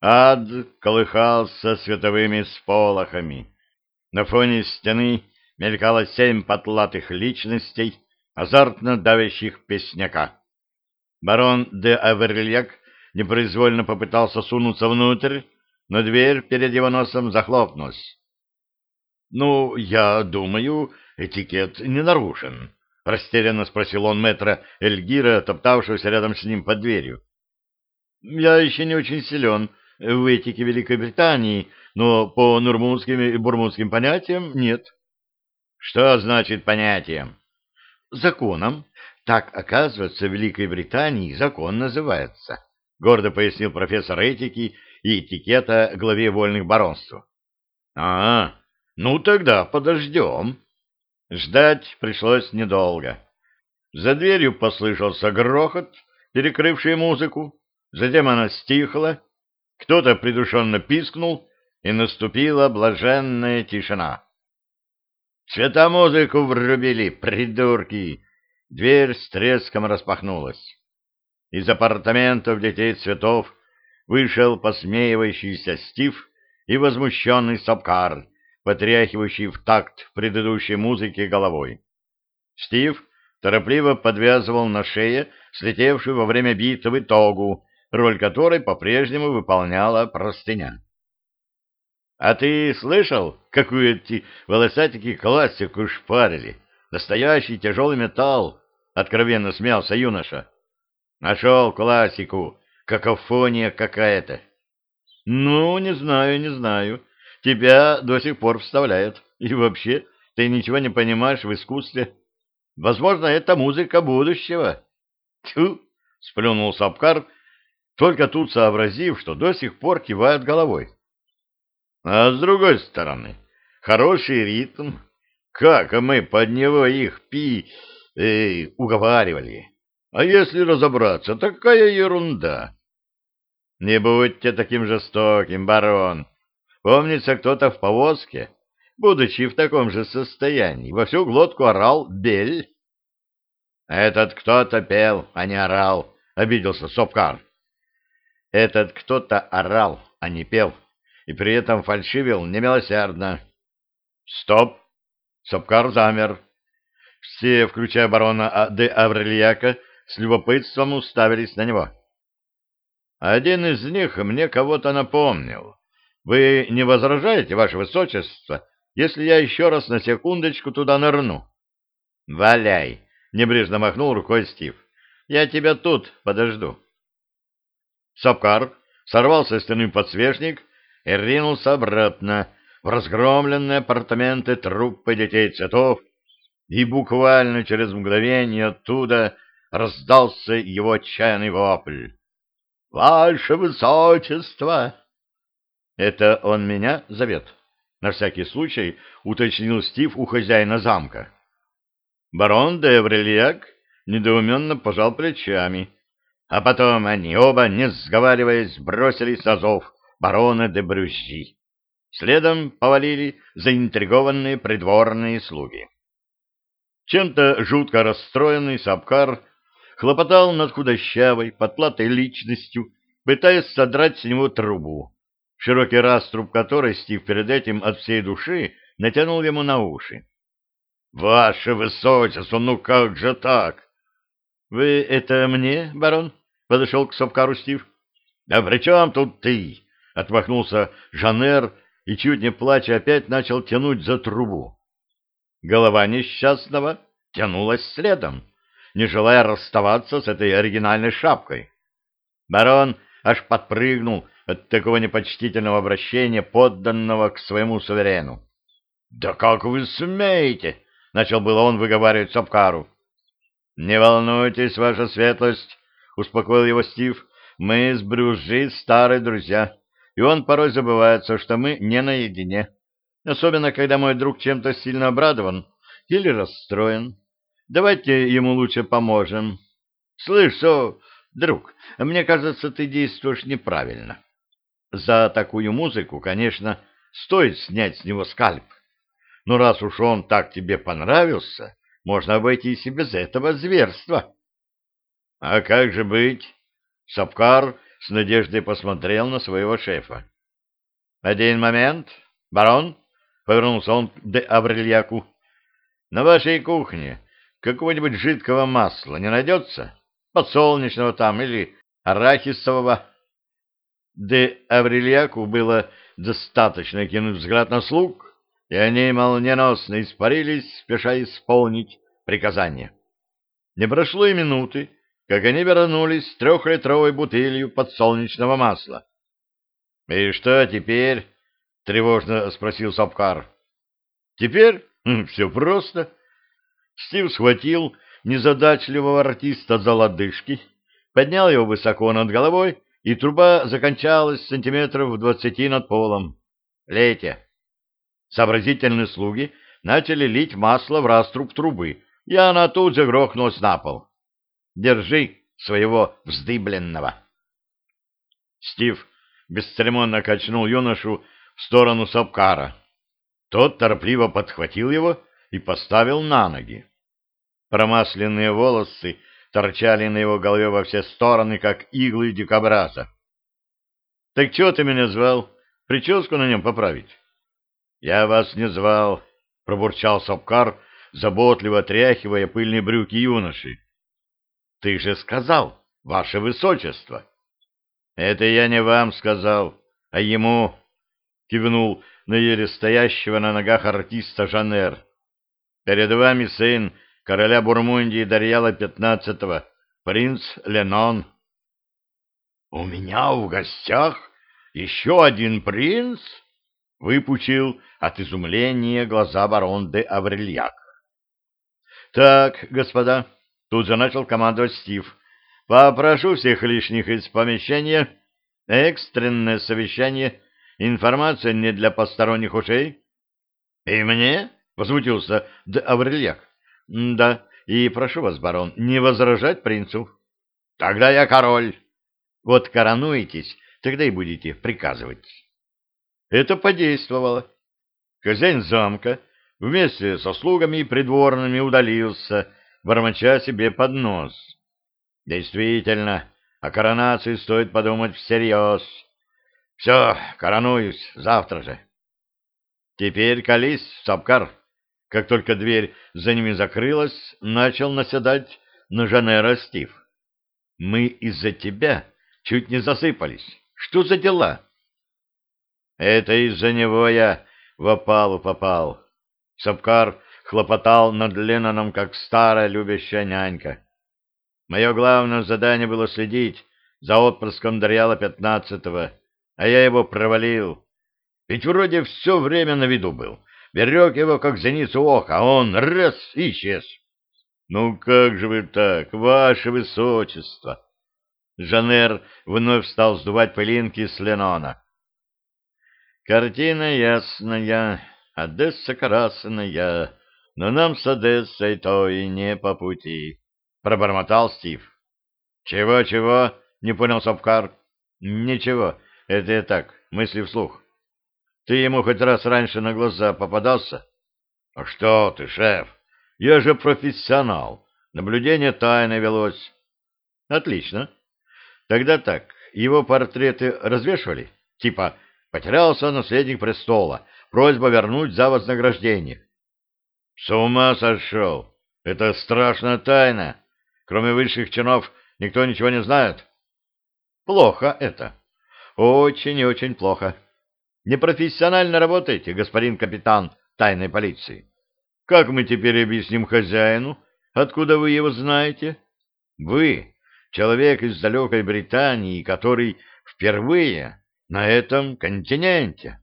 Ад колыхался световыми сполохами. На фоне стены мелькало семь потлатых личностей, азартно давящих песняка. Барон де Аверльяк непроизвольно попытался сунуться внутрь, но дверь перед его носом захлопнулась. — Ну, я думаю, этикет не нарушен, — растерянно спросил он мэтра Эльгира, топтавшегося рядом с ним под дверью. — Я еще не очень силен в этике Великобритании, но по нурмунским и бурмунским понятиям нет. — Что значит понятием? — Законом. Так, оказывается, в Великой Британии закон называется, — гордо пояснил профессор этики и этикета главе вольных баронств. — А, ну тогда подождем. Ждать пришлось недолго. За дверью послышался грохот, перекрывший музыку, затем она стихла, кто-то придушенно пискнул, и наступила блаженная тишина. «Светомузыку врубили, придурки!» Дверь с треском распахнулась. Из апартаментов детей цветов вышел посмеивающийся Стив и возмущенный Сапкар, потряхивающий в такт предыдущей музыки головой. Стив торопливо подвязывал на шее слетевшую во время битвы тогу, роль которой по-прежнему выполняла простыня. — А ты слышал, какую эти волосатики классику шпарили? Настоящий тяжелый металл! — откровенно смеялся юноша. — Нашел классику, какофония какая-то. — Ну, не знаю, не знаю. Тебя до сих пор вставляют. И вообще, ты ничего не понимаешь в искусстве. Возможно, это музыка будущего. Тьфу! — сплюнул Сапкар, только тут сообразив, что до сих пор кивает головой. А с другой стороны, хороший ритм. Как мы под него их пи... Э, уговаривали. А если разобраться, такая ерунда. Не будьте таким жестоким, барон. Помнится, кто-то в повозке, будучи в таком же состоянии, во всю глотку орал «Бель». Этот кто-то пел, а не орал, обиделся Сопкар. Этот кто-то орал, а не пел и при этом фальшивил немилосердно. «Стоп!» Сапкар замер. Все, включая барона де Аврельяка, с любопытством уставились на него. Один из них мне кого-то напомнил. Вы не возражаете, ваше высочество, если я еще раз на секундочку туда нырну? Валяй! Небрежно махнул рукой Стив. Я тебя тут подожду. Сапкар сорвал со стены подсвечник и ринулся обратно в разгромленные апартаменты труппы детей цветов, и буквально через мгновение оттуда раздался его отчаянный вопль. «Ваше Высочество!» «Это он меня зовет?» — на всякий случай уточнил Стив у хозяина замка. Барон де Эврельяк недоуменно пожал плечами, а потом они оба, не сговариваясь, бросились на зов барона де Брюзжи. Следом повалили заинтригованные придворные слуги. Чем-то жутко расстроенный Сапкар хлопотал над худощавой, подплатой личностью, пытаясь содрать с него трубу, широкий раструб которой Стив перед этим от всей души натянул ему на уши. — Ваше Высочество, ну как же так? — Вы это мне, барон? — подошел к Сапкару Стив. — Да при чем тут ты? Отмахнулся Жанер и, чуть не плача, опять начал тянуть за трубу. Голова несчастного тянулась следом, не желая расставаться с этой оригинальной шапкой. Барон аж подпрыгнул от такого непочтительного обращения подданного к своему суверену. — Да как вы смеете? — начал было он выговаривать Сапкару. — Не волнуйтесь, ваша светлость, — успокоил его Стив, — мы с Брюжи старые друзья и он порой забывается, что мы не наедине, особенно когда мой друг чем-то сильно обрадован или расстроен. Давайте ему лучше поможем. Слышь, что, друг, мне кажется, ты действуешь неправильно. За такую музыку, конечно, стоит снять с него скальп. Но раз уж он так тебе понравился, можно обойтись и без этого зверства. А как же быть? Сапкар с надеждой посмотрел на своего шефа. — Один момент, барон, — повернулся он к де Аврельяку. — На вашей кухне какого-нибудь жидкого масла не найдется? Подсолнечного там или арахисового? Де Аврельяку было достаточно кинуть взгляд на слуг, и они молниеносно испарились, спеша исполнить приказание. Не прошло и минуты, как они вернулись с трехлитровой бутылью подсолнечного масла. — И что теперь? — тревожно спросил Сапкар. — Теперь хм, все просто. Стив схватил незадачливого артиста за лодыжки, поднял его высоко над головой, и труба закончалась сантиметров в двадцати над полом. «Лейте!» Сообразительные слуги начали лить масло в раструб трубы, и она тут же грохнулась на пол. «Держи своего вздыбленного!» Стив бесцеремонно качнул юношу в сторону Сапкара. Тот торопливо подхватил его и поставил на ноги. Промасленные волосы торчали на его голове во все стороны, как иглы дикобраза. — Так чего ты меня звал? Прическу на нем поправить? — Я вас не звал, — пробурчал Сапкар, заботливо отряхивая пыльные брюки юноши. — Ты же сказал, ваше высочество. — Это я не вам сказал, а ему, — кивнул на еле стоящего на ногах артиста Жанер. — Перед вами сын короля Бурмундии Дарьяла XV, принц Ленон. — У меня в гостях еще один принц? — выпучил от изумления глаза барон де Аврельяк. — Так, господа, — тут же начал командовать Стив, — попрошу всех лишних из помещения, экстренное совещание, информация не для посторонних ушей. — И мне? — возмутился де Аврельяк. — Да, и прошу вас, барон, не возражать принцу. — Тогда я король. Вот коронуетесь, тогда и будете приказывать. Это подействовало. Хозяин замка вместе со слугами и придворными удалился, бормоча себе под нос. Действительно, о коронации стоит подумать всерьез. Все, коронуюсь завтра же. Теперь колись, Сапкар. Как только дверь за ними закрылась, начал наседать на Жанера Стив. «Мы из-за тебя чуть не засыпались. Что за дела?» «Это из-за него я в опалу попал». Сапкар хлопотал над Ленноном, как старая любящая нянька. Мое главное задание было следить за отпрыском Дарьяла пятнадцатого, а я его провалил. Ведь вроде все время на виду был берег его, как зеницу ока, а он раз — исчез. — Ну как же вы так, ваше высочество? Жанер вновь стал сдувать пылинки с Ленона. — Картина ясная, Одесса красная, но нам с Одессой то и не по пути, — пробормотал Стив. «Чего, — Чего-чего? — не понял Сапкар. — Ничего, это я так, мысли вслух. Ты ему хоть раз раньше на глаза попадался? — А что ты, шеф? Я же профессионал. Наблюдение тайно велось. — Отлично. Тогда так, его портреты развешивали? Типа, потерялся наследник престола, просьба вернуть за вознаграждение. — С ума сошел! Это страшная тайна. Кроме высших чинов никто ничего не знает. — Плохо это. Очень и очень плохо. — Непрофессионально работаете, господин капитан тайной полиции. Как мы теперь объясним хозяину, откуда вы его знаете? Вы, человек из далекой Британии, который впервые на этом континенте.